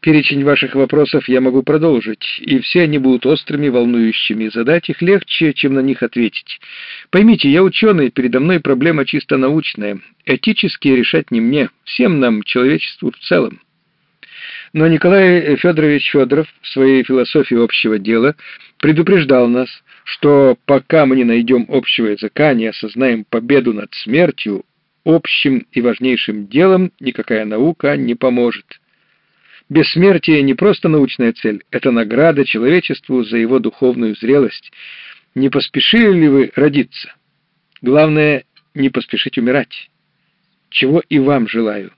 Перечень ваших вопросов я могу продолжить, и все они будут острыми, волнующими. Задать их легче, чем на них ответить. Поймите, я ученый, передо мной проблема чисто научная. Этически решать не мне, всем нам, человечеству в целом. Но Николай Федорович Федоров в своей философии общего дела предупреждал нас, что пока мы не найдем общего языка, не осознаем победу над смертью, общим и важнейшим делом никакая наука не поможет. Бессмертие не просто научная цель, это награда человечеству за его духовную зрелость. Не поспешили ли вы родиться? Главное, не поспешить умирать. Чего и вам желаю.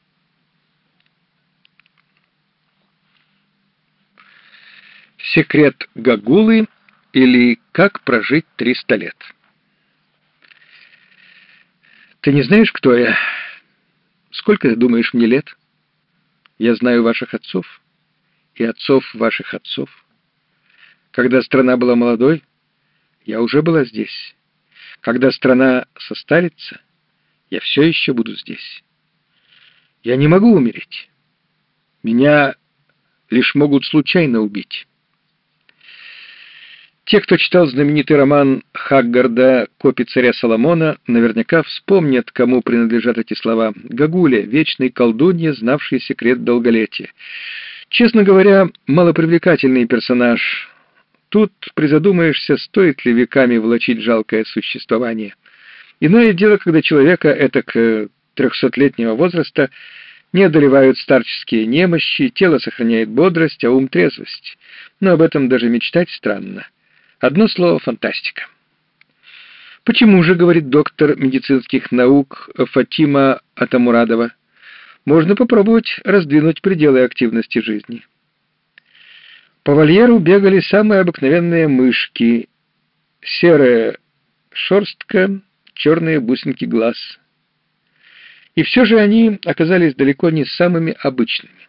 Секрет Гагулы или как прожить 300 лет. Ты не знаешь, кто я? Сколько, думаешь, мне лет? Я знаю ваших отцов и отцов ваших отцов. Когда страна была молодой, я уже была здесь. Когда страна состарится, я все еще буду здесь. Я не могу умереть. Меня лишь могут случайно убить. Те, кто читал знаменитый роман Хаггарда «Копи царя Соломона», наверняка вспомнят, кому принадлежат эти слова. Гагуле, вечный колдунья, знавший секрет долголетия. Честно говоря, малопривлекательный персонаж. Тут призадумаешься, стоит ли веками влачить жалкое существование. Иное дело, когда человека, этак трехсотлетнего возраста, не одолевают старческие немощи, тело сохраняет бодрость, а ум трезвость. Но об этом даже мечтать странно. Одно слово — фантастика. Почему же, говорит доктор медицинских наук Фатима Атамурадова, можно попробовать раздвинуть пределы активности жизни? По вольеру бегали самые обыкновенные мышки, серая шерстка, черные бусинки глаз. И все же они оказались далеко не самыми обычными.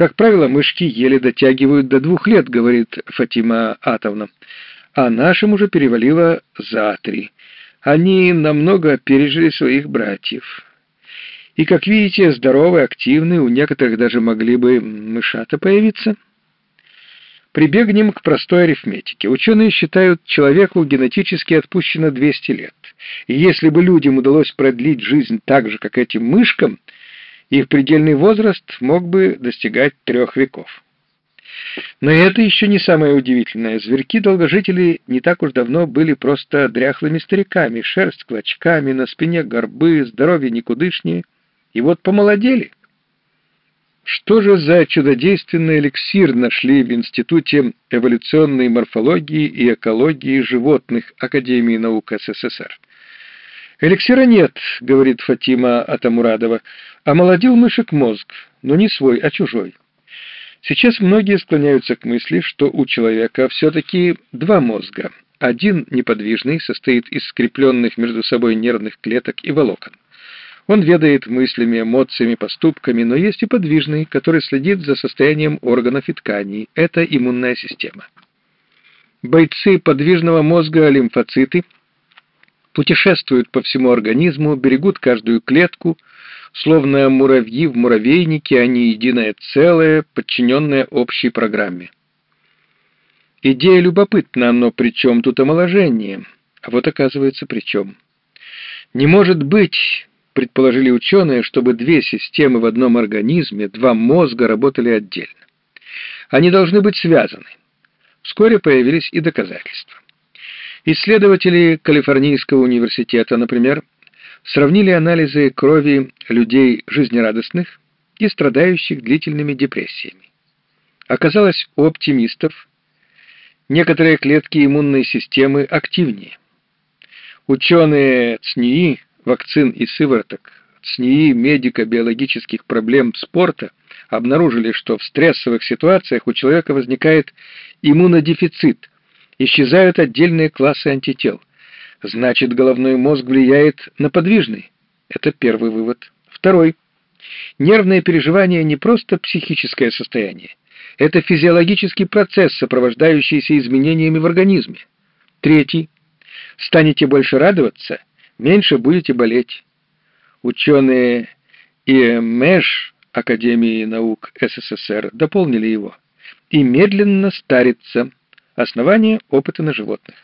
Как правило, мышки еле дотягивают до двух лет, говорит Фатима Атовна, а нашим уже перевалило за три. Они намного пережили своих братьев. И, как видите, здоровые, активные, у некоторых даже могли бы мышата появиться. Прибегнем к простой арифметике. Ученые считают, человеку генетически отпущено 200 лет. И если бы людям удалось продлить жизнь так же, как этим мышкам – их предельный возраст мог бы достигать трех веков. Но это еще не самое удивительное. Зверьки-долгожители не так уж давно были просто дряхлыми стариками, шерсть клочками, на спине горбы, здоровье никудышнее. И вот помолодели. Что же за чудодейственный эликсир нашли в Институте эволюционной морфологии и экологии животных Академии наук СССР? «Эликсира нет», — говорит Фатима Атамурадова, — «омолодил мышек мозг, но не свой, а чужой». Сейчас многие склоняются к мысли, что у человека все-таки два мозга. Один неподвижный, состоит из скрепленных между собой нервных клеток и волокон. Он ведает мыслями, эмоциями, поступками, но есть и подвижный, который следит за состоянием органов и тканей. Это иммунная система. Бойцы подвижного мозга лимфоциты – путешествуют по всему организму, берегут каждую клетку, словно муравьи в муравейнике, они единое целое, подчиненное общей программе. Идея любопытна, но при чем тут омоложение? А вот оказывается при чем. Не может быть, предположили ученые, чтобы две системы в одном организме, два мозга работали отдельно. Они должны быть связаны. Вскоре появились и доказательства. Исследователи Калифорнийского университета, например, сравнили анализы крови людей жизнерадостных и страдающих длительными депрессиями. Оказалось, у оптимистов некоторые клетки иммунной системы активнее. Ученые ЦНИИ, вакцин и сывороток, ЦНИИ медико-биологических проблем спорта обнаружили, что в стрессовых ситуациях у человека возникает иммунодефицит, исчезают отдельные классы антител. Значит, головной мозг влияет на подвижный. Это первый вывод. Второй. Нервное переживание не просто психическое состояние. Это физиологический процесс, сопровождающийся изменениями в организме. Третий. Станете больше радоваться, меньше будете болеть. Ученые ИМЭШ Академии наук СССР дополнили его. И медленно старится. Основание опыта на животных.